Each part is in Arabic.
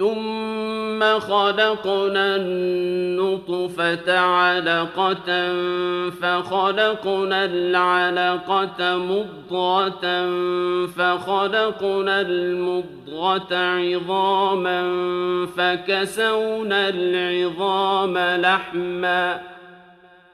ثم خلقنا النطفة علقة فخلقنا العلقة مضغة فخلقنا المضغة عظاما فكسونا العظام لحما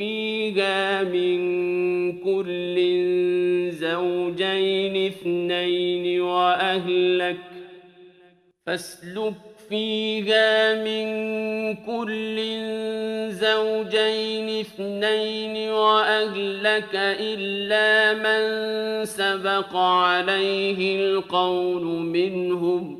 فيها من كل زوجين اثنين وأهلك فاسلك فيها من كل زوجين اثنين وأهلك إلا من سبق عليه القول منهم.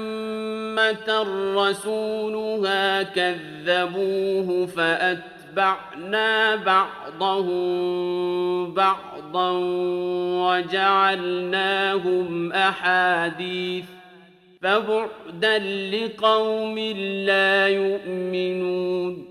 رسولها كذبوه فأتبعنا بعضهم بعضا وجعلناهم أحاديث فبعدا لقوم لا يؤمنون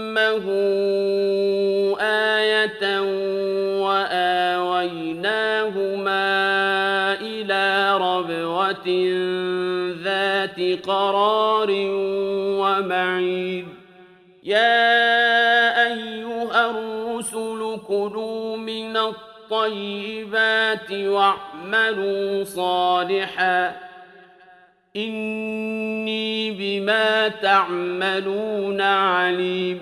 آية وآويناهما إلى ربوة ذات قرار ومعيد يا أيها الرسل كلوا من الطيبات واعملوا صالحاً إني بما تعملون عليم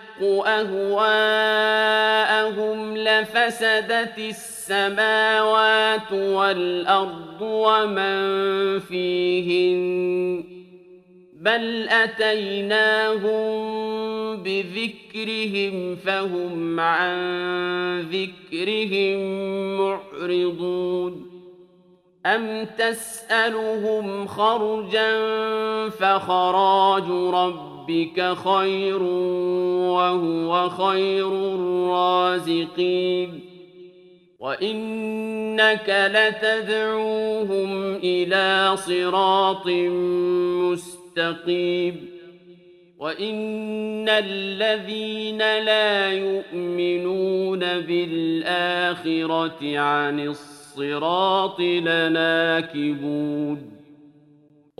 أهواءهم لفسدت السماوات والأرض ومن فيهن بل أتيناهم بذكرهم فهم عن ذكرهم معرضون أم تسألهم خرجا فخراج ربك خير وهو خير الرازقين. وإنك لتدعوهم إلى صراط مستقيم. وإن الذين لا يؤمنون بالآخرة عن الصراط لناكبون.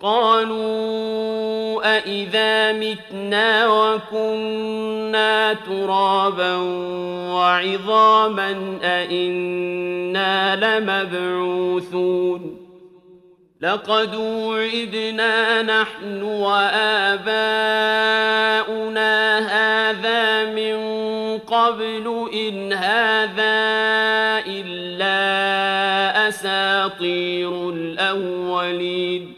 قالوا أإذا متنا وكنا ترابا وعظاما أإنا لمبعوثون لقد وعدنا نحن وآباؤنا هذا من قبل إن هذا إلا أساطير الأولين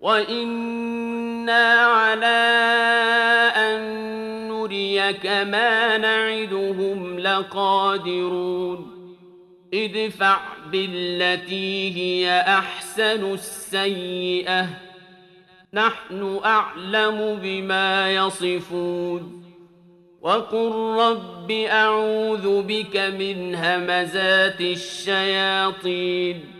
وإنا على أن نريك ما نعدهم لقادرون ادفع بالتي هي أحسن السيئة نحن أعلم بما يصفون وقل رب أعوذ بك من همزات الشياطين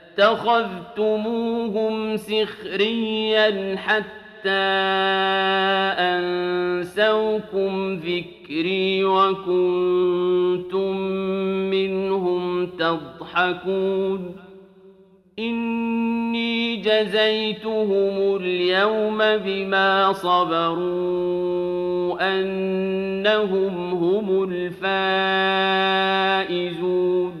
فاتخذتموهم سخريا حتى أنسوكم ذكري وكنتم منهم تضحكون. إني جزيتهم اليوم بما صبروا أنهم هم الفائزون.